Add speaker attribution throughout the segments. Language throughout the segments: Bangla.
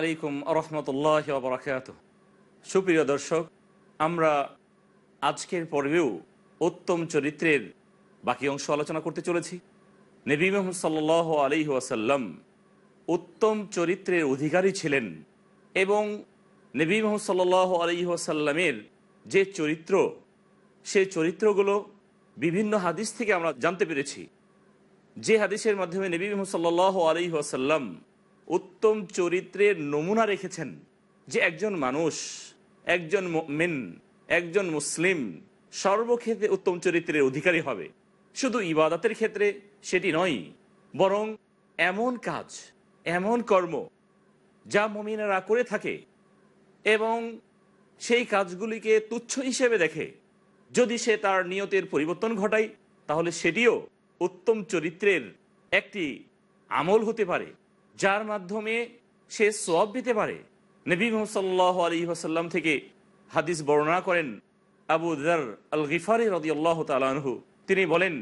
Speaker 1: আলাইকুম আরহামতুল্লাহ বরাকাত সুপ্রিয় দর্শক, আমরা আজকের পর্বেও উত্তম চরিত্রের বাকি অংশ আলোচনা করতে চলেছি। নবী মোহাম্মদ সাল্লাহ আলী ওয়াসাল্লাম উত্তম চরিত্রের অধিকারী ছিলেন এবং নবী মোহাম্মদ সাল্লাহ আলী ওয়াসাল্লামের যে চরিত্র, সে চরিত্রগুলো বিভিন্ন হাদিস থেকে আমরা জানতে পেরেছি। যে হাদিসের মাধ্যমে নবী মোহাম্মদ সাল্লাহ আলী ওয়াসাল্লাম উত্তম চরিত্রের নমুনা রেখেছেন যে একজন মানুষ, একজন মেন একজন মুসলিম সর্বক্ষেত্রে উত্তম চরিত্রের অধিকারী হবে। শুধু ইবাদতের ক্ষেত্রে সেটি নয়, বরং এমন কাজ, এমন কর্ম যা মমিনারা করে থাকে এবং সেই কাজগুলিকে তুচ্ছ হিসেবে দেখে। যদি সে তার নিয়তের পরিবর্তন ঘটায়, তাহলে সেটিও উত্তম চরিত্রের একটি আমল হতে পারে। যার মাধ্যমে সে সব পেতে পারে। নবী মোহাম্মদ আলী আসাল্লাম থেকে হাদিস বর্ণনা করেন আবু দর আল গিফারি রদি আল্লাহ তিনি বলেন,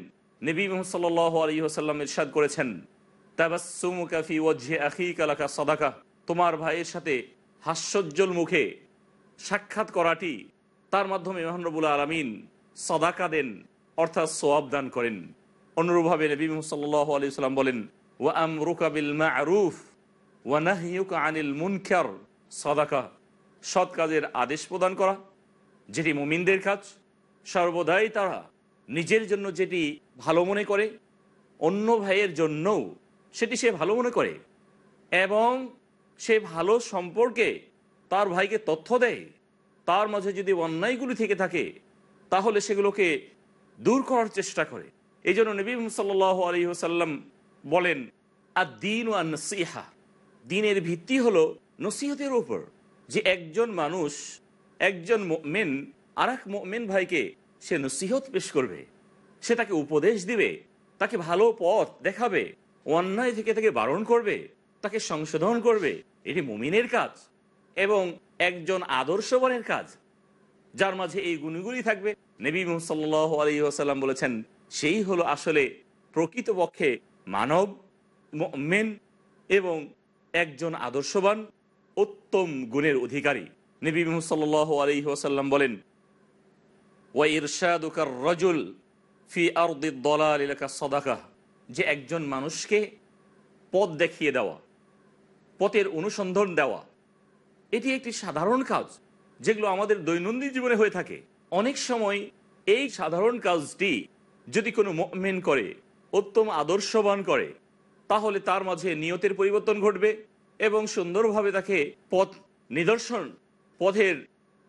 Speaker 1: নবী মোহাম্মদ আলী আসাল্লাম ইরশাদ করেছেন কালাকা সদাকা। তোমার ভাইয়ের সাথে হাস্যজ্জ্বল মুখে সাক্ষাৎ করাটি তার মাধ্যমে মহানরবুল আলমিন সদাকা দেন, অর্থাৎ সোয়াব দান করেন। অনুরূপভাবে নবী মোহাম্মদ সাল্লাহ আলী সাল্লাম বলেন ওয়া আনিল সাদাকা সৎ কাজের আদেশ প্রদান করা, যেটি মুমিনদের কাজ, সর্বদাই তারা নিজের জন্য যেটি ভালো মনে করে, অন্য ভাইয়ের জন্যও সেটি সে ভালো মনে করে, এবং সে ভালো সম্পর্কে তার ভাইকে তথ্য দেয়। তার মাঝে যদি অন্যায়গুলি থেকে থাকে, তাহলে সেগুলোকে দূর করার চেষ্টা করে। এই জন্য নবী সাল্লাহ আলী সাল্লাম বলেন আর দিন ও নসিহা দিনের ভিত্তি হলো নসিহতের ওপর যে একজন মানুষ, একজন মেন আর এক মেন ভাইকে সে নসিহত পেশ করবে। সে তাকে উপদেশ দিবে, তাকে ভালো পথ দেখাবে অন্যায় থেকে তাকে বারণ করবে, তাকে সংশোধন করবে। এটি মুমিনের কাজ এবং একজন আদর্শবানের কাজ। যার মাঝে এই গুণগুলি থাকবে। নবী সাল্লাহ আলী আসাল্লাম বলেছেন, সেই হলো আসলে প্রকৃতপক্ষে মানব মেন এবং একজন আদর্শবান উত্তম গুণের অধিকারী। নবী সাল্লাহ আলী ওসাল্লাম বলেন রজুল ফি দলাল এলাকা সদাকা যে একজন মানুষকে পথ দেখিয়ে দেওয়া, পথের অনুসন্ধান দেওয়া, এটি একটি সাধারণ কাজ যেগুলো আমাদের দৈনন্দিন জীবনে হয়ে থাকে। অনেক সময় এই সাধারণ কাজটি যদি কোনো মেন করে উত্তম আদর্শবান করে, তাহলে তার মাঝে নিয়তের পরিবর্তন ঘটবে এবং সুন্দরভাবে তাকে পথ নিদর্শন, পথের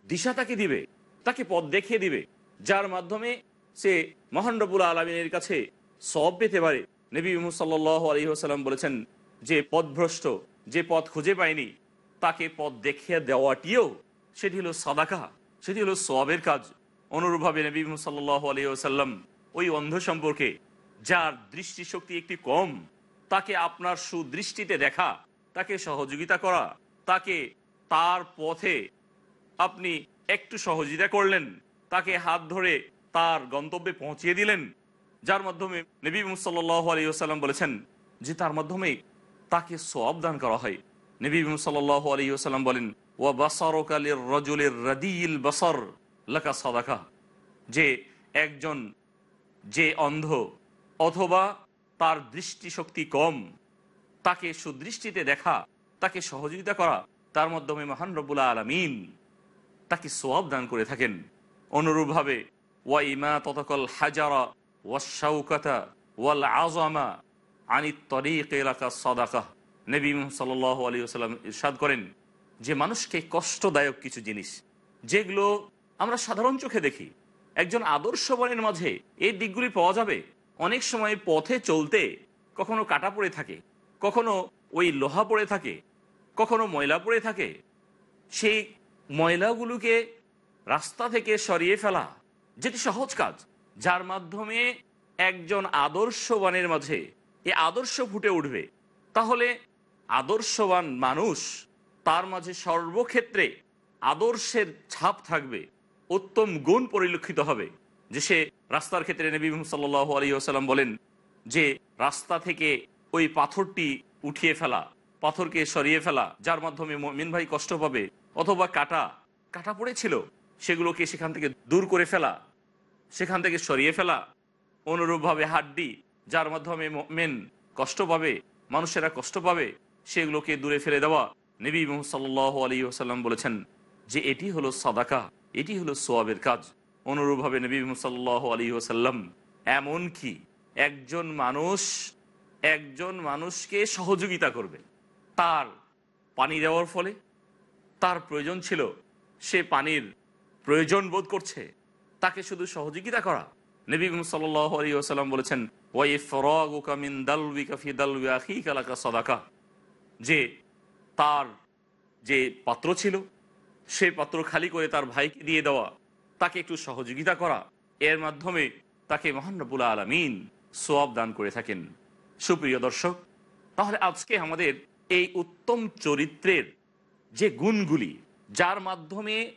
Speaker 1: দিশা তাকে দিবে, তাকে পথ দেখিয়ে দিবে, যার মাধ্যমে সে মহানরবুল আলমিনের কাছে সব পেতে পারে। নবী সাল্লাহ আলী আসাল্লাম বলেছেন, যে পথভ্রষ্ট, যে পথ খুঁজে পায়নি, তাকে পথ দেখিয়ে দেওয়াটিও সেটি হলো সাদাকা, সেটি হলো সবের কাজ। অনুরূপভাবে নবী সাল্লাহ আলী আসাল্লাম ওই অন্ধ সম্পর্কে যার দৃষ্টিশক্তি একটি কম, তাকে আপনার সুদৃষ্টিতে দেখা, তাকে সহযোগিতা করা, তাকে তার পথে আপনি একটু সহযোগিতা করলেন, তাকে হাত ধরে তার গন্তব্যে পৌঁছিয়ে দিলেন, যার মাধ্যমে নবী সাল্লাহ আলী বলেছেন যে তার মাধ্যমে তাকে সব দান করা হয়। নবী সাল্লাহ আলী আসাল্লাম বলেন ও বাসারকালের রজুলের রদিল বসর, লাকা সদাকা। যে একজন, যে অন্ধ অথবা তার দৃষ্টিশক্তি কম, তাকে সুদৃষ্টিতে দেখা, তাকে সহযোগিতা করা, তার মাধ্যমে মহান রব্বুল্লা আলমিন তাকে সোয়াব দান করে থাকেন। অনুরূপভাবে, ওয়া ইমা ততকল হাজারা ওয়া শাউকাতা ওয়াল আজমা আনি তরিক এলাকা সদাকা। নবী সাল আলী আসাল্লাম ইরশাদ করেন, যে মানুষকে কষ্টদায়ক কিছু জিনিস, যেগুলো আমরা সাধারণ চোখে দেখি, একজন আদর্শবানের মাঝে এই দিকগুলি পাওয়া যাবে অনেক সময় পথে চলতে কখনো কাটা পড়ে থাকে, কখনো ওই লোহা পড়ে থাকে, কখনো ময়লা পড়ে থাকে। সেই ময়লাগুলোকে রাস্তা থেকে সরিয়ে ফেলা যেটি সহজ কাজ, যার মাধ্যমে একজন আদর্শবানের মাঝে এ আদর্শ ফুটে উঠবে। তাহলে আদর্শবান মানুষ তার মাঝে সর্বক্ষেত্রে আদর্শের ছাপ থাকবে, উত্তম গুণ পরিলক্ষিত হবে। যে সে রাস্তার ক্ষেত্রে নবী সাল্লাহ আলী আসাল্লাম বলেন যে রাস্তা থেকে ওই পাথরটি উঠিয়ে ফেলা, পাথরকে সরিয়ে ফেলা, যার মাধ্যমে মিন ভাই কষ্ট পাবে অথবা কাটা কাটা পড়েছিল, সেগুলোকে সেখান থেকে দূর করে ফেলা, সেখান থেকে সরিয়ে ফেলা, অনুরূপভাবে হাড্ডি, যার মাধ্যমে মেন কষ্ট পাবে, মানুষেরা কষ্ট পাবে, সেগুলোকে দূরে ফেলে দেওয়া নবী সাল্লাহ আলী আসাল্লাম বলেছেন যে এটি হলো সাদাকা, এটি হলো সোয়াবের কাজ। অনুরূপভাবে নবী সাল্লাহ আলী আসাল্লাম এমন কি? একজন মানুষ, একজন মানুষকে সহযোগিতা করবে। তার পানি দেওয়ার ফলে, তার প্রয়োজন ছিল, সে পানির প্রয়োজন বোধ করছে, তাকে শুধু সহযোগিতা করা। নবী সাল্লাহ আলী আসাল্লাম বলেছেন, ওয়াই ফরাগুকা মিন দালবি কাফি আখি কালাকা সদাকা। যে তার যে পাত্র ছিল, সে পাত্র খালি করে তার ভাইকে দিয়ে দেওয়া তাকে একটু সহযোগিতা করা। এর মাধ্যমে তাকে মহানবুল আলমিন সোয়াব দান করে থাকেন। সুপ্রিয় দর্শক, তাহলে আজকে আমাদের এই উত্তম চরিত্রের যে গুণগুলি, যার মাধ্যমে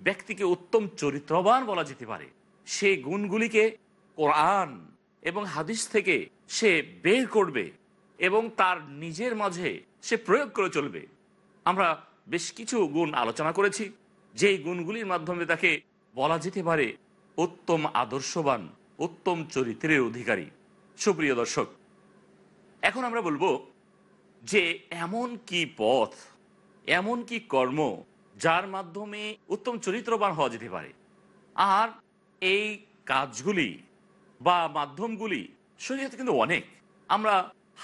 Speaker 1: ব্যক্তিকে উত্তম চরিত্রবান বলা যেতে পারে, সেই গুণগুলিকে কোরআন এবং হাদিস থেকে সে বের করবে এবং তার নিজের মাঝে সে প্রয়োগ করে চলবে। আমরা বেশ কিছু গুণ আলোচনা করেছি। যেই গুণগুলির মাধ্যমে তাকে বলা যেতে পারে উত্তম আদর্শবান, উত্তম চরিত্রের অধিকারী। সুপ্রিয় দর্শক, এখন আমরা বলব যে এমন কি পথ, এমন কি কর্ম যার মাধ্যমে উত্তম চরিত্রবান হওয়া যেতে পারে? আর এই কাজগুলি বা মাধ্যমগুলি শরীয়তে কিন্তু অনেক। আমরা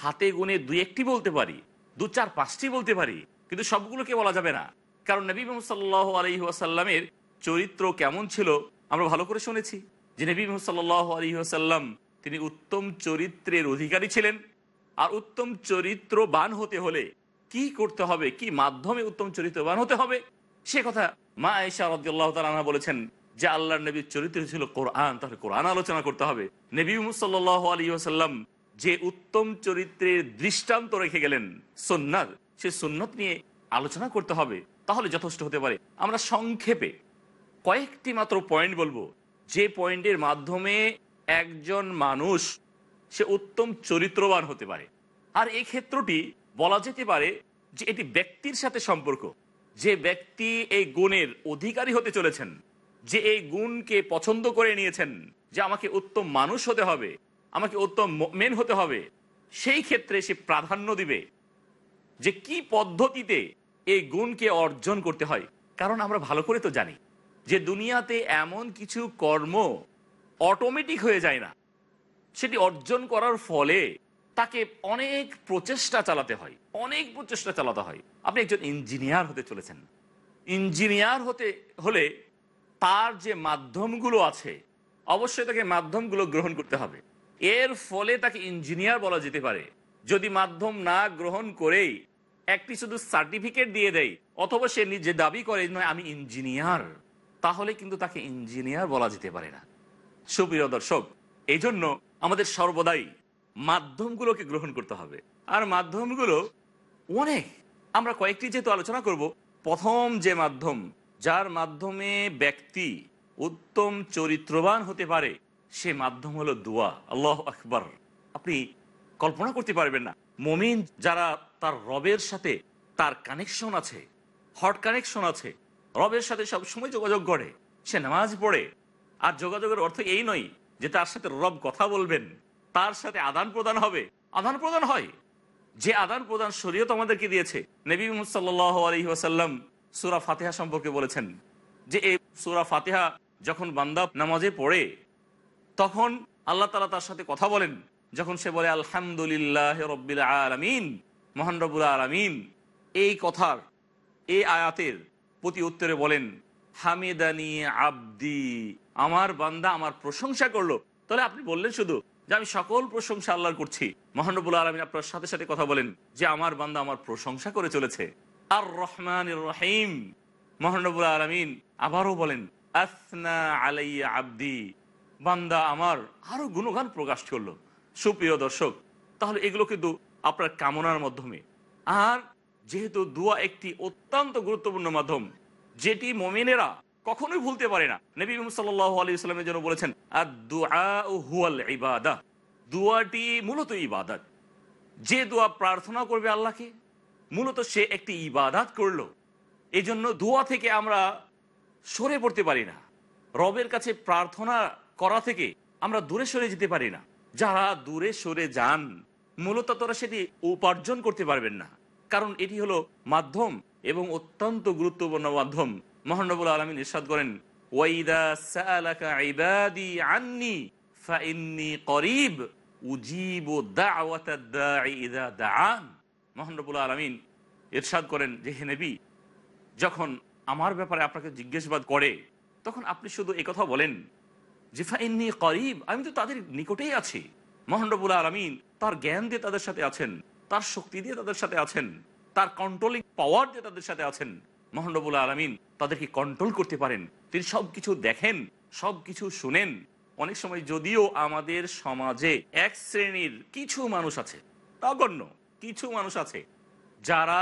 Speaker 1: হাতে গুনে দুই একটি বলতে পারি, দু চার পাঁচটি বলতে পারি, কিন্তু সবগুলোকে বলা যাবে না। কারণ নবী মোহাম্মদ সাল্লাহ আলহি আসাল্লামের চরিত্র কেমন ছিল, আমরা ভালো করে শুনেছি। যে নবী সাল্লাহ আলহি আসাল্লাম তিনি উত্তম চরিত্রের অধিকারী ছিলেন। আর উত্তম চরিত্রবান হতে হলে কি করতে হবে, কি মাধ্যমে উত্তম চরিত্রবান হতে হবে, সে কথা মা আয়সা রদ্দাল্লাহ তালা বলেছেন যে আল্লাহর নবীর চরিত্র ছিল কোরআন, তাহলে কোরআন আলোচনা করতে হবে। নবী সাল্লাহ আলী আসাল্লাম যে উত্তম চরিত্রের দৃষ্টান্ত রেখে গেলেন সন্ন্যাত সে সুন্নত নিয়ে আলোচনা করতে হবে, তাহলে যথেষ্ট হতে পারে। আমরা সংক্ষেপে কয়েকটি মাত্র পয়েন্ট বলব। যে পয়েন্টের মাধ্যমে একজন মানুষ সে উত্তম চরিত্রবান হতে পারে। আর এই ক্ষেত্রটি বলা যেতে পারে যে এটি ব্যক্তির সাথে সম্পর্ক। যে ব্যক্তি এই গুণের অধিকারী হতে চলেছেন, যে এই গুণকে পছন্দ করে নিয়েছেন, যে আমাকে উত্তম মানুষ হতে হবে, আমাকে উত্তম মেন হতে হবে, সেই ক্ষেত্রে সে প্রাধান্য দিবে যে কি পদ্ধতিতে এই গুণকে অর্জন করতে হয়। কারণ আমরা ভালো করে তো জানি। যে দুনিয়াতে এমন কিছু কর্ম অটোমেটিক হয়ে যায় না। সেটি অর্জন করার ফলে তাকে অনেক প্রচেষ্টা চালাতে হয়, অনেক প্রচেষ্টা চালাতে হয়। আপনি একজন ইঞ্জিনিয়ার হতে চলেছেন। ইঞ্জিনিয়ার হতে হলে তার যে মাধ্যমগুলো আছে, অবশ্যই তাকে মাধ্যমগুলো গ্রহণ করতে হবে। এর ফলে তাকে ইঞ্জিনিয়ার বলা যেতে পারে। যদি মাধ্যম না গ্রহণ করেই একটি শুধু সার্টিফিকেট দিয়ে দেয়, অথবা সে নিজে দাবি করে নয় আমি ইঞ্জিনিয়ার তাহলে কিন্তু তাকে ইঞ্জিনিয়ার বলা যেতে পারে না। সুপ্রিয় দর্শক এই জন্য আমাদের সর্বদাই মাধ্যমগুলোকে গ্রহণ করতে হবে। আর মাধ্যমগুলো অনেক। আমরা কয়েকটি যেহেতু আলোচনা করব, প্রথম যে মাধ্যম, যার মাধ্যমে ব্যক্তি উত্তম চরিত্রবান হতে পারে, সে মাধ্যম হলো দোয়া। আল্লাহ আকবর। আপনি কল্পনা করতে পারবেন না। মমিন যারা তার রবের সাথে তার কানেকশন আছে হট কানেকশন আছে রবের সাথে সবসময় যোগাযোগ করে সে নামাজ পড়ে। আর যোগাযোগের অর্থ এই নয় যে তার সাথে রব কথা বলবেন, তার সাথে আদান প্রদান হবে। আদান প্রদান হয়। যে আদান প্রদান শরীয়ত আমাদেরকে দিয়েছে, নবী সাল্লাহ আলহি ওয়াসাল্লাম সুরা ফাতেহা সম্পর্কে বলেছেন যে এই সুরা ফাতেহা যখন বান্দা নামাজে পড়ে, তখন আল্লাহ তালা তার সাথে কথা বলেন। যখন সে বলে, আলহামদুলিল্লাহ রব্বিল আলমিন মহানরবুল আলমিন। এই কথার, এই আয়াতের প্রতি উত্তরে বলেন, হামিদানি আব্দি, আমার বান্দা আমার প্রশংসা করল। তাহলে আপনি বললেন শুধু যে আমি সকল প্রশংসা আল্লাহর করছি। মহানবুল আলমিন আপনার সাথে সাথে কথা বলেন যে আমার বান্দা আমার প্রশংসা করে চলেছে। আর রহমান রহিম মহানবুল আলমিন আবারও বলেন, আসনা আলাইয়া আব্দি, বান্দা আমার আরও গুণগান প্রকাশ করল। সুপ্রিয় দর্শক, তাহলে এগুলো কিন্তু আপনার কামনার মাধ্যমে। আর যেহেতু দুয়া একটি অত্যন্ত গুরুত্বপূর্ণ মাধ্যম, যেটি মোমেনেরা কখনোই ভুলতে পারে না। নবী সাল্লাহ জন্য বলেছেন হুয়াল ইবাদা। দুয়াটি মূলত ইবাদত। যে দোয়া প্রার্থনা করবে আল্লাহকে, মূলত সে একটি ইবাদাত করল। এই জন্য দোয়া থেকে আমরা সরে পড়তে পারি না। রবের কাছে প্রার্থনা করা থেকে আমরা দূরে সরে যেতে পারি না। যারা দূরে সরে যান, মূলত তারা সেটি উপার্জন করতে পারবেন না। কারণ এটি হলো মাধ্যম এবং অত্যন্ত গুরুত্বপূর্ণ মাধ্যম। মহানবুল আলমিন ইরশাদ করেন ওয়াইদা সাআলাকা ইবাদি আন্নি ফাইন্নি করিব উজিবু দাআন। মহানবুল আলমিন করেন যে, হে যখন আমার ব্যাপারে আপনাকে জিজ্ঞাসাবাদ করে, তখন আপনি শুধু কথা বলেন যে ফাইন্নি করিব, আমি তো তাদের নিকটেই আছি। মহানরবুল আলমিন তার জ্ঞান দিয়ে তাদের সাথে আছেন। তার শক্তি দিয়ে তাদের সাথে আছেন। তার কন্ট্রোলিং পাওয়ার দিয়ে তাদের সাথে আছেন। মহানরবুল আলমিন তাদেরকে কন্ট্রোল করতে পারেন। তিনি সব কিছু দেখেন সব কিছু শুনেন। অনেক সময় যদিও আমাদের সমাজে এক শ্রেণির কিছু মানুষ আছে নগণ্য কিছু মানুষ আছে, যারা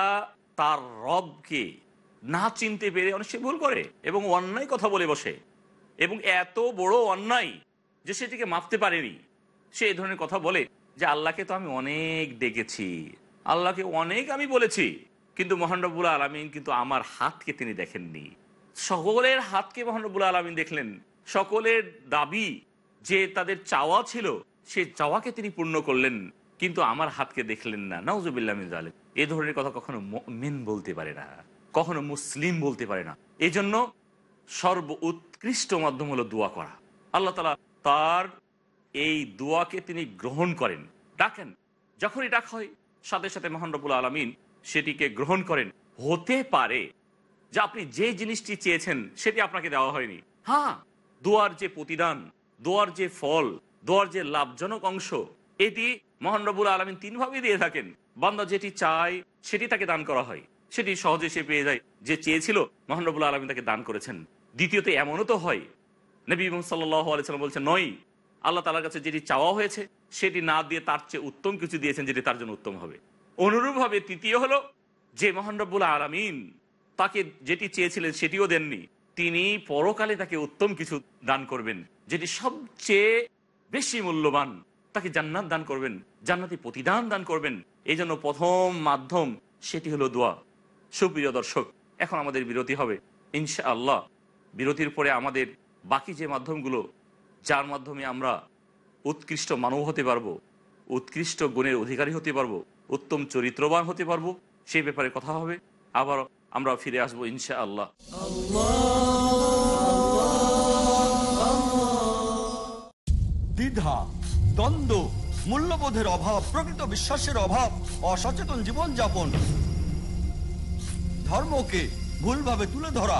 Speaker 1: তার রবকে না চিনতে পেরে অনেক সে ভুল করে এবং অন্যায় কথা বলে বসে এবং এত বড় অন্যায় যে সেটিকে মাপতে পারেনি। সে এই ধরনের কথা বলে। যে আল্লাহকে তো আমি অনেক ডেকেছি, আল্লাহকে অনেক আমি বলেছি, কিন্তু মহানবুল আলমিন কিন্তু আমার হাতকে তিনি দেখেননি। সকলের হাতকে মহানবুল আলমিন দেখলেন। সকলের দাবি যে তাদের চাওয়া ছিল, সে চাওয়াকে তিনি পূর্ণ করলেন, কিন্তু আমার হাতকে দেখলেন না। নওজুবিল্লাহ জালেম এ ধরনের কথা কখনো মেন বলতে পারে না, কখনো মুসলিম বলতে পারে না। এই জন্য সর্ব উৎকৃষ্ট মাধ্যম হলো দোয়া করা। আল্লাহ তালা তার এই দোয়াকে তিনি গ্রহণ করেন। ডাকেন, যখনই ডাক হয়, সাথে সাথে মহানরবুল আলমিন সেটিকে গ্রহণ করেন। হতে পারে যে আপনি যে জিনিসটি চেয়েছেন, সেটি আপনাকে দেওয়া হয়নি। হ্যাঁ দোয়ার যে প্রতিদান, দোয়ার যে ফল, দোয়ার যে লাভজনক অংশ, এটি মহানরবুল আলমিন তিনভাবে দিয়ে থাকেন। বান্দা যেটি চায়, সেটি তাকে দান করা হয়। সেটি সহজে সে পেয়ে যায়। যে চেয়েছিল মহানরবুল আলমিন তাকে দান করেছেন। দ্বিতীয়ত এমনও তো হয়। নবী সাল্লাহ আলাইসাল্লাম বলছেন, নয় আল্লাহ তালার কাছে যেটি চাওয়া হয়েছে, সেটি না দিয়ে তার চেয়ে উত্তম কিছু দিয়েছেন যেটি তার জন্য উত্তম হবে। অনুরূপভাবে তৃতীয় হলো, যে মহানরবুল আলমিন তাকে যেটি চেয়েছিলেন সেটিও দেননি, তিনি পরকালে তাকে উত্তম কিছু দান করবেন, যেটি সবচেয়ে বেশি মূল্যবান, তাকে জান্নাত দান করবেন, জান্নাতি প্রতিদান দান করবেন। এই জন্য প্রথম মাধ্যম সেটি হলো দোয়া। সুপ্রিয় দর্শক, এখন আমাদের বিরতি হবে। ইনশা আল্লাহ বিরতির পরে আমাদের বাকি যে মাধ্যমগুলো যার মাধ্যমে আমরা উৎকৃষ্ট মানব হতে পারব, উৎকৃষ্ট গুণের অধিকারী হতে পারব, উত্তম চরিত্রবান হতে পারব, সেই ব্যাপারে কথা হবে। আবার আমরা ফিরে আসব ইনশা আল্লাহ
Speaker 2: দ্বিধা, দ্বন্দ্ব, মূল্যবোধের অভাব, প্রকৃত বিশ্বাসের অভাব, অসচেতন জীবনযাপন, ধর্মকে ভুলভাবে তুলে ধরা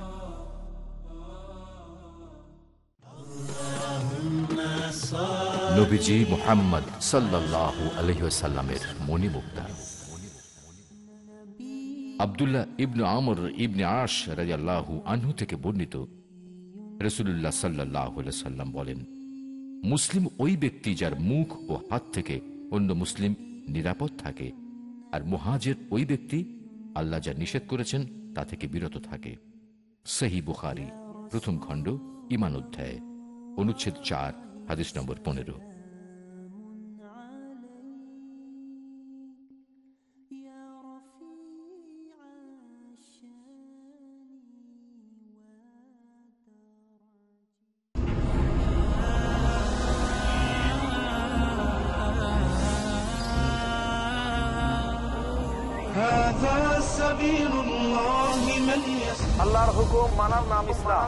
Speaker 3: নবীজি মোহাম্মদ সাল্লাহ আলহিসাল্লামের মণিমুক্তা। আবদুল্লাহ ইবনু আমর ইবনে আশ রাজাল্লাহু আনহু থেকে বর্ণিত রসুল্লাহ সাল্লাহ সাল্লাম বলেন, মুসলিম ওই ব্যক্তি যার মুখ ও হাত থেকে অন্য মুসলিম নিরাপদ থাকে আর মুহাজের ওই ব্যক্তি আল্লাহ যা নিষেধ করেছেন তা থেকে বিরত থাকে। সহি বুখারি, প্রথম খণ্ড ইমান অধ্যায়, অনুচ্ছেদ চার হাদিস নম্বর পনেরো
Speaker 4: আল্লাহর হুকুম মানার নাম ইসলাম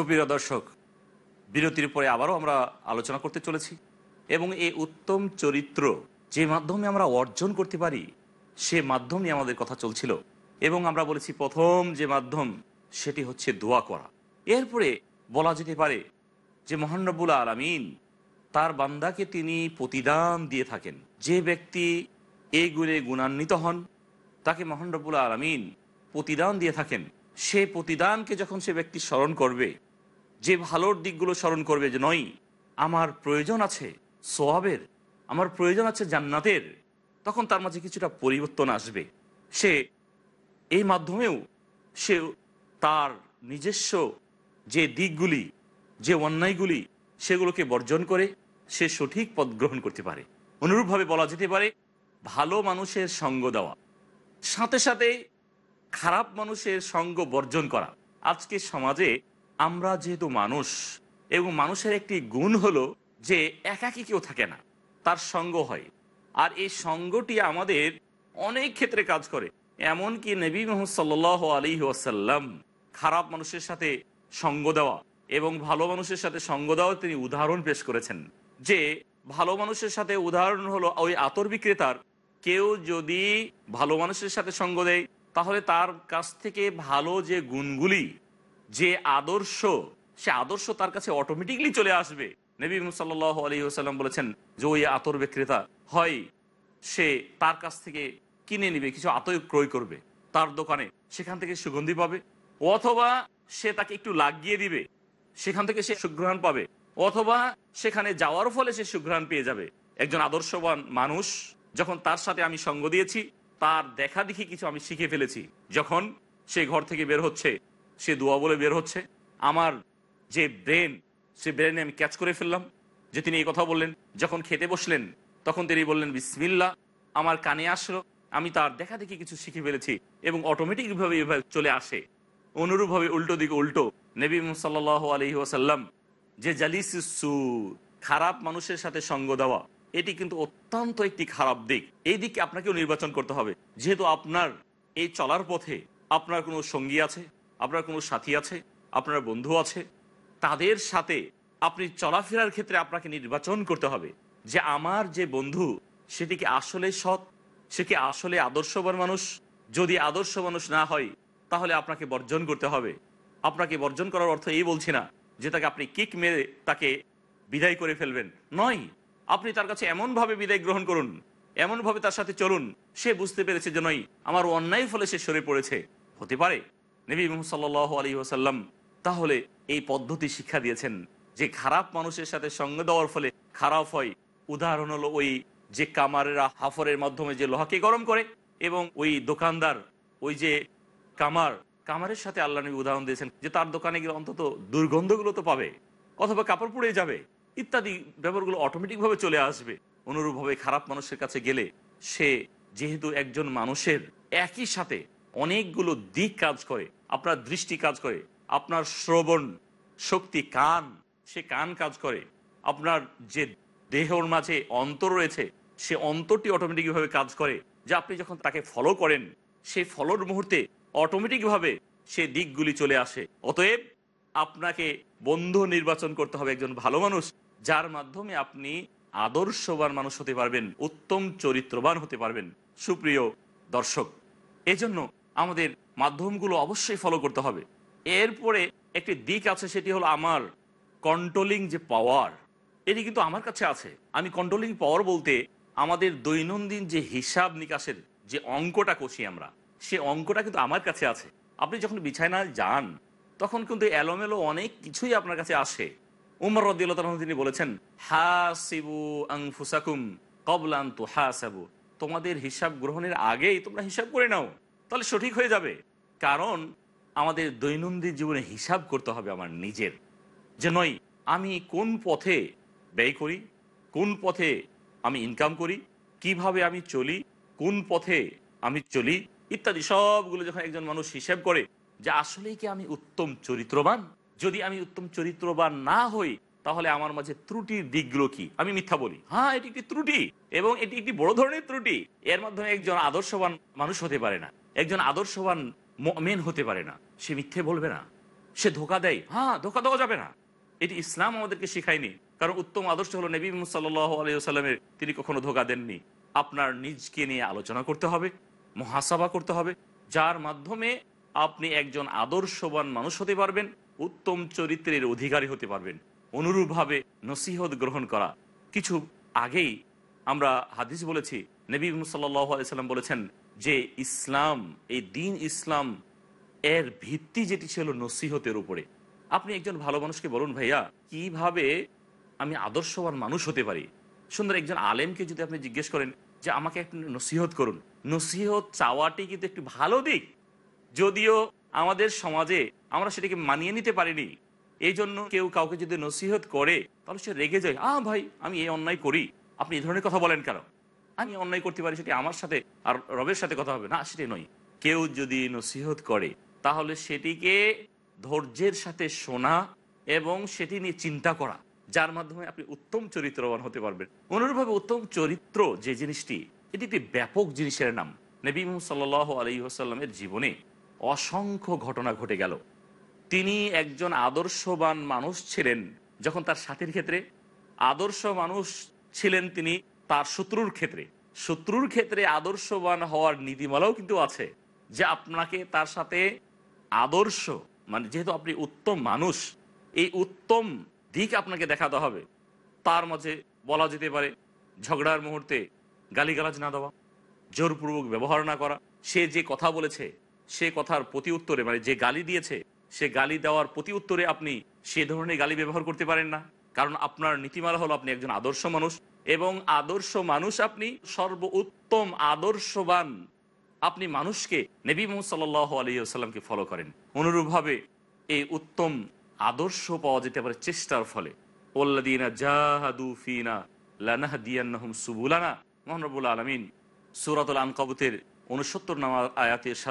Speaker 1: সুপ্রিয় দর্শক, বিরতির পরে আবারও আমরা আলোচনা করতে চলেছি এবং এই উত্তম চরিত্র যে মাধ্যমে আমরা অর্জন করতে পারি, সে মাধ্যম আমাদের কথা চলছিল এবং আমরা বলেছি প্রথম যে মাধ্যম সেটি হচ্ছে দোয়া করা। এরপরে বলা যেতে পারে যে মহানবুল আলমিন তার বান্দাকে তিনি প্রতিদান দিয়ে থাকেন। যে ব্যক্তি এই গুণে গুণান্বিত হন, তাকে মহানরবুল আলমিন প্রতিদান দিয়ে থাকেন। সে প্রতিদানকে যখন সে ব্যক্তি স্মরণ করবে যে ভালোর দিকগুলো স্মরণ করবে যে নয়, আমার প্রয়োজন আছে সোয়াবের, আমার প্রয়োজন আছে জান্নাতের, তখন তার মাঝে কিছুটা পরিবর্তন আসবে। সে এই মাধ্যমেও সে তার নিজস্ব যে দিকগুলি, যে অন্যায়গুলি, সেগুলোকে বর্জন করে সে সঠিক পথ গ্রহণ করতে পারে। অনুরূপভাবে বলা যেতে পারে, ভালো মানুষের সঙ্গ দেওয়া, সাথে সাথে খারাপ মানুষের সঙ্গ বর্জন করা। আজকে সমাজে আমরা যেহেতু মানুষ, এবং মানুষের একটি গুণ হলো যে একাকী কেউ থাকে না, তার সঙ্গ হয়। আর এই সঙ্গটি আমাদের অনেক ক্ষেত্রে কাজ করে। এমনকি নবী মোহাম্মদ আলী ওয়াসাল্লাম খারাপ মানুষের সাথে সঙ্গ দেওয়া এবং ভালো মানুষের সাথে সঙ্গ দেওয়া তিনি উদাহরণ পেশ করেছেন যে ভালো মানুষের সাথে উদাহরণ হলো ওই আতর বিক্রেতার, কেউ যদি ভালো মানুষের সাথে সঙ্গ দেয়, তাহলে তার কাছ থেকে ভালো যে গুণগুলি যে আদর্শ, সে আদর্শ তার কাছে অটোমেটিকলি চলে আসবে। নবী সাল্লাহ আলী সাল্লাম বলেছেন, যে ওই আতর বিক্রেতা, হয় সে তার কাছ থেকে কিনে নিবে, কিছু আতর ক্রয় করবে, তার দোকানে সেখান থেকে সুগন্ধি পাবে, অথবা সে তাকে একটু লাগিয়ে দিবে, সেখান থেকে সে সুঘ্রাণ পাবে, অথবা সেখানে যাওয়ার ফলে সে সুঘ্রাণ পেয়ে যাবে। একজন আদর্শবান মানুষ, যখন তার সাথে আমি সঙ্গ দিয়েছি, তার দেখা দেখি কিছু আমি শিখে ফেলেছি। যখন সে ঘর থেকে বের হচ্ছে সে দোয়া বলে বের হচ্ছে। আমার যে ব্রেন সে ব্রেনে আমি ক্যাচ করে ফেললাম। যে তিনি এই কথা বললেন, যখন খেতে বসলেন, তখন তিনি বললেন বিসমিল্লা আমার কানে আসলো, আমি তার দেখা দেখি কিছু শিখে ফেলেছি এবং অটোমেটিকভাবে এভাবে চলে আসে। অনুরূপভাবে উল্টো দিকে উল্টো, নবী সাল্লাহ আলহি ওয়াসাল্লাম, যে জালিসু খারাপ মানুষের সাথে সঙ্গ দেওয়া, এটি কিন্তু অত্যন্ত একটি খারাপ দিক। এই দিককে আপনাকেও নির্বাচন করতে হবে। যেহেতু আপনার এই চলার পথে আপনার কোনো সঙ্গী আছে আপনার কোনো সাথী আছে? আপনার বন্ধু আছে? তাদের সাথে আপনি চলাফেরার ক্ষেত্রে আপনাকে নির্বাচন করতে হবে যে আমার যে বন্ধু সেটি কি আসলে সৎ? সে কি আসলে আদর্শবান মানুষ? যদি আদর্শ মানুষ না হয়, তাহলে আপনাকে বর্জন করতে হবে। আপনাকে বর্জন করার অর্থ এই বলছি না যে তাকে আপনি কিক মেরে তাকে বিদায় করে ফেলবেন। নয়, আপনি তার কাছে এমনভাবে বিদায় গ্রহণ করুন, এমনভাবে তার সাথে চলুন, সে বুঝতে পেরেছে যে নয়, আমার অন্যায় ফলে সে সরে পড়েছে। হতে পারে নবী মোহাম্মদ আলী ওসাল্লাম তাহলে এই পদ্ধতি শিক্ষা দিয়েছেন যে খারাপ মানুষের সাথে সঙ্গ দেওয়ার ফলে খারাপ হয়। উদাহরণ হলো ওই যে কামারেরা হাফরের মাধ্যমে যে লোহাকে গরম করে এবং ওই দোকানদার, ওই যে কামার, কামারের সাথে আল্লাহ নবী উদাহরণ দিয়েছেন যে তার দোকানে গেলে অন্তত দুর্গন্ধগুলো তো পাবে অথবা কাপড় পুড়ে যাবে, ইত্যাদি ব্যাপারগুলো অটোমেটিকভাবে চলে আসবে। অনুরূপভাবে খারাপ মানুষের কাছে গেলে সে যেহেতু একজন মানুষের একই সাথে অনেকগুলো দিক কাজ করে, আপনার দৃষ্টি কাজ করে, আপনার শ্রবণ শক্তি, কান, সে কান কাজ করে, আপনার যে দেহর মাঝে অন্তর রয়েছে, সে অন্তরটি অটোমেটিকভাবে কাজ করে, যে আপনি যখন তাকে ফলো করেন, সেই ফলোর মুহূর্তে অটোমেটিকভাবে সে দিকগুলি চলে আসে। অতএব আপনাকে বন্ধু নির্বাচন করতে হবে একজন ভালো মানুষ, যার মাধ্যমে আপনি আদর্শবান মানুষ হতে পারবেন, উত্তম চরিত্রবান হতে পারবেন। সুপ্রিয় দর্শক, এজন্য আমাদের মাধ্যমগুলো অবশ্যই ফলো করতে হবে। এরপরে একটি দিক আছে, সেটি হলো আমার কন্ট্রোলিং যে পাওয়ার এটি কিন্তু আমার কাছে আছে। আমি কন্ট্রোলিং পাওয়ার বলতে আমাদের দৈনন্দিন যে হিসাব নিকাশের যে অঙ্কটা কষি আমরা, সে অঙ্কটা কিন্তু আমার কাছে আছে। আপনি যখন বিছানায় যান, তখন কিন্তু এলোমেলো অনেক কিছুই আপনার কাছে আসে। উমর রদিল্লাহ তিনি বলেছেন, হাসিবু তু হাসাবু তোমাদের হিসাব গ্রহণের আগেই তোমরা হিসাব করে নাও। তাহলে সঠিক হয়ে যাবে। কারণ আমাদের দৈনন্দিন জীবনে হিসাব করতে হবে আমার নিজের। যে নয়, আমি কোন পথে ব্যয় করি, কোন পথে আমি ইনকাম করি, কীভাবে আমি চলি, কোন পথে আমি চলি, ইত্যাদি সবগুলো যখন একজন মানুষ হিসাব করে যে আসলেই কি আমি উত্তম চরিত্রবান? যদি আমি উত্তম চরিত্রবান না হই, তাহলে আমার মাঝে ত্রুটির দিকগুলো কি? আমি মিথ্যা বলি। হ্যাঁ এটি একটি ত্রুটি এবং এটি একটি বড় ধরনের ত্রুটি। এর মাধ্যমে একজন আদর্শবান মানুষ হতে পারে না। একজন আদর্শবান মেন হতে পারে না। সে মিথ্যে বলবে না। সে ধোকা দেয়। হ্যাঁ ধোকা দেওয়া যাবে না। এটি ইসলাম আমাদেরকে শেখায়নি। কারণ উত্তম আদর্শ হলো নবী সাল্লাহ আলাইসাল্লামের তিনি কখনো ধোকা দেননি। আপনার নিজকে নিয়ে আলোচনা করতে হবে, মহাসাবা করতে হবে, যার মাধ্যমে আপনি একজন আদর্শবান মানুষ হতে পারবেন, উত্তম চরিত্রের অধিকারী হতে পারবেন। অনুরূপভাবে নসিহত গ্রহণ করা। কিছু আগেই আমরা হাদিস বলেছি, নবী সাল্লাম বলেছেন যে ইসলাম, এই দিন ইসলাম এর ভিত্তি যেটি ছিল নসিহতের উপরে। আপনি একজন ভালো মানুষকে বলুন, ভাইয়া, কীভাবে আমি আদর্শবান মানুষ হতে পারি? সুন্দর একজন আলেমকে যদি আপনি জিজ্ঞেস করেন যে, আমাকে একটু নসিহত করুন। নসিহত চাওয়াটি কিন্তু একটি ভালো দিক। যদিও আমাদের সমাজে আমরা সেটাকে মানিয়ে নিতে পারিনি এই জন্য কেউ কাউকে যদি নসিহত করে, তাহলে সে রেগে যায়, আহ, ভাই, আমি এই অন্যায় করি। আপনি এই ধরনের কথা বলেন কেন? আমি অন্যায় করতে পারি, সেটি আমার সাথে আর রবের সাথে কথা হবে। না, সেটি নয়। কেউ যদি নসিহত করে, তাহলে সেটিকে ধৈর্যের সাথে শোনা এবং সেটি নিয়ে চিন্তা করা, যার মাধ্যমে আপনি উত্তম চরিত্রবান হতে পারবেন। অনুরূপভাবে উত্তম চরিত্র যে জিনিসটি, এটি একটি ব্যাপক জিনিসের নাম। নবী সাল আলী আসাল্লামের জীবনে অসংখ্য ঘটনা ঘটে গেল। তিনি একজন আদর্শবান মানুষ ছিলেন। যখন তার সাথীর ক্ষেত্রে আদর্শ মানুষ ছিলেন তিনি তার শত্রুর ক্ষেত্রে। শত্রুর ক্ষেত্রে আদর্শবান হওয়ার নীতিমালাও কিন্তু আছে যে আপনাকে তার সাথে আদর্শ মানে যেহেতু আপনি উত্তম মানুষ, এই উত্তম দিক আপনাকে দেখাতে হবে। তার মাঝে বলা যেতে পারে ঝগড়ার মুহূর্তে গালিগালাজ না দেওয়া, জোরপূর্বক ব্যবহার না করা। সে যে কথা বলেছে, সে কথার প্রতি উত্তরে মানে যে গালি দিয়েছে, সে গালি দেওয়ার প্রতি উত্তরে আপনি সে ধরনের গালি ব্যবহার করতে পারেন না। কারণ আপনার নীতিমালা হলো আপনি একজন আদর্শ মানুষ এবং আদর্শ মানুষ আপনি সর্ব উত্তম আদর্শবান আপনি মানুষকে নবী মোহাম্মদ আলিয়াকে ফলো করেন। অনুরূপভাবে এই উত্তম আদর্শ পাওয়া যেতে পারে চেষ্টার ফলে। নামা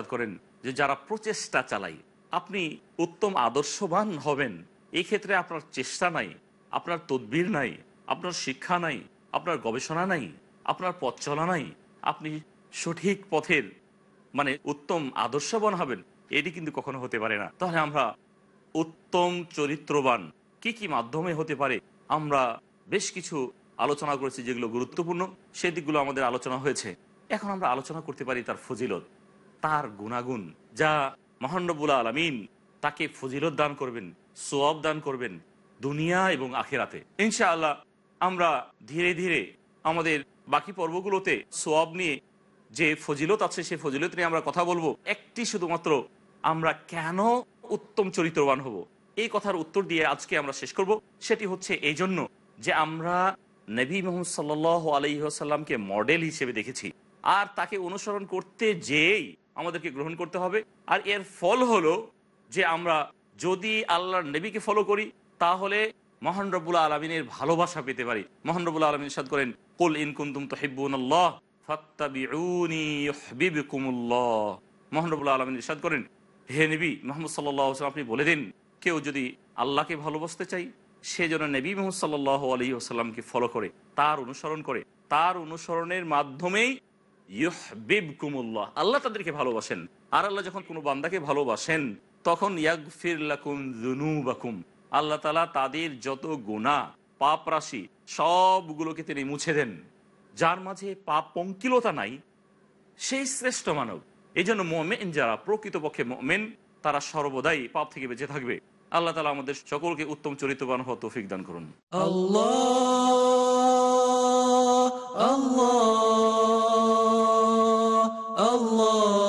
Speaker 1: করেন যে যারা প্রচেষ্টা চালাই আপনি উত্তম আদর্শবান হবেন। এই ক্ষেত্রে আপনার চেষ্টা নাই, আপনার তদবির নাই, আপনার শিক্ষা নাই আপনার গবেষণা নাই, আপনার পথ চলা নাই, আপনি সঠিক পথের মানে উত্তম আদর্শবান হবেন, এটি কিন্তু কখনো হতে পারে না। তাহলে আমরা উত্তম চরিত্রবান কি কি মাধ্যমে হতে পারে? আমরা বেশ কিছু আলোচনা করেছি যেগুলো গুরুত্বপূর্ণ সেই দিকগুলো আমাদের আলোচনা হয়েছে। এখন আমরা আলোচনা করতে পারি তার ফজিলত, তার গুণাগুণ, যা মহানবুল আলমিন তাকে ফজিলত দান করবেন, সোয়াব দান করবেন, দুনিয়া এবং আখেরাতে। ইনশাআল্লাহ আমরা ধীরে ধীরে আমাদের বাকি পর্বগুলোতে সোয়াব নিয়ে যে ফজিলত আছে সেই ফজিলত নিয়ে আমরা কথা বলব। একটি শুধুমাত্র আমরা কেন উত্তম চরিত্রবান হব? এই কথার উত্তর দিয়ে আজকে আমরা শেষ করব। সেটি হচ্ছে এই জন্য যে আমরা নবী মোহাম্মদ সাল আলহিহাসাল্লামকে মডেল হিসেবে দেখেছি। আর তাকে অনুসরণ করতে যেই আমাদেরকে গ্রহণ করতে হবে। আর এর ফল হলো যে আমরা যদি আল্লাহর নবীকে ফলো করি, তাহলে মহান রব্বুল্লা আলমিনের ভালোবাসা পেতে পারি। মহান রব্বুল্লা আলমিন সাদ করেন, কুল ইন কুন্তুম তো হিব্বুন আল্লাহ করেন, হে আপনি বলে দিন, কেউ যদি আল্লাহকে ভালোবাসতে সে যেন ফলো করে, তার অনুসরণ করে। তার অনুসরণের মাধ্যমেই আল্লাহ তাদেরকে ভালোবাসেন। আর আল্লাহ যখন কোনো বান্দাকে ভালোবাসেন, তখন ইয়াগফির আল্লাহ তালা তাদের যত গোনা পাপ রাশি, সবগুলোকে তিনি মুছে দেন। যার মাঝে পাপ পঙ্কিলতা নাই, সেই শ্রেষ্ঠ মানব। এই জন্য মোমেন যারা প্রকৃতপক্ষে মোমেন, তারা সর্বদাই পাপ থেকে বেঁচে থাকবে। আল্লাহ তালা আমাদের সকলকে উত্তম চরিত্রবান হওয়া তৌফিক দান করুন।
Speaker 5: পড়ো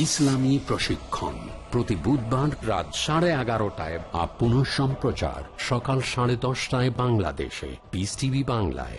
Speaker 5: ইসলামী প্রশিক্ষণ প্রতি বুধবার রাত সাড়ে এগারোটায় বা পুনঃ সম্প্রচার সকাল সাড়ে দশটায় বাংলাদেশে। পিস টিভি বাংলায়।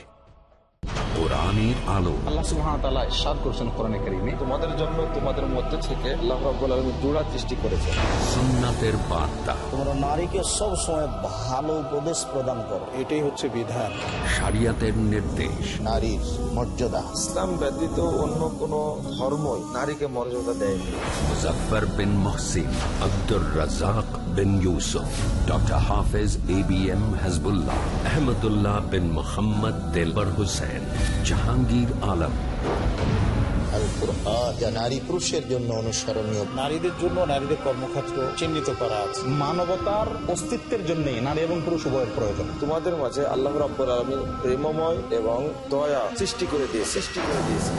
Speaker 5: কোরআনের আলো।
Speaker 6: আল্লাহ সুবহানাহু সাদ করছেন কোরআনে কারীমে তোমাদের জন্য তোমাদের মধ্যে থেকে আল্লাহ রাব্বুল আলামিন জোড়া সৃষ্টি করেছেন।
Speaker 5: সুন্নাতের বার্তা।
Speaker 7: তোমরা নারীকে সব সময় ভালো উপদেশ প্রদান করো। এটাই হচ্ছে বিধান।
Speaker 5: শরিয়াতের নির্দেশ।
Speaker 7: নারীর মর্যাদা।
Speaker 6: ইসলাম ব্যতীত অন্য কোন ধর্মই নারীকে মর্যাদা দেয়নি।
Speaker 5: Muzaffar bin Mohsin Abdur Razzak bin Yusuf doctor Hafez A B M Hizbullah Ahmadullah bin Mohammad Delwar Hossain Jahangir Alam.
Speaker 7: Al Quran যা নারী পুরুষের জন্য অনুসরণীয়। নারীদের জন্য নারীদের কর্মক্ষেত্র চিহ্নিত করা আছে। মানবতার অস্তিত্বের জন্য নারী এবং পুরুষ উভয়ের প্রয়োজন।
Speaker 6: তোমাদের মাঝে আল্লাহ রাব্বুল আলামিন প্রেমময় এবং দয়া সৃষ্টি করে দিয়ে সৃষ্টি করে দিয়েছে।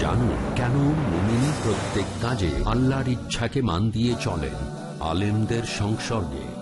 Speaker 5: জানুন কেন মুমিন প্রত্যেক কাজে আল্লাহর ইচ্ছাকে মান দিয়ে চলেন? আলেমদের সংসর্গে।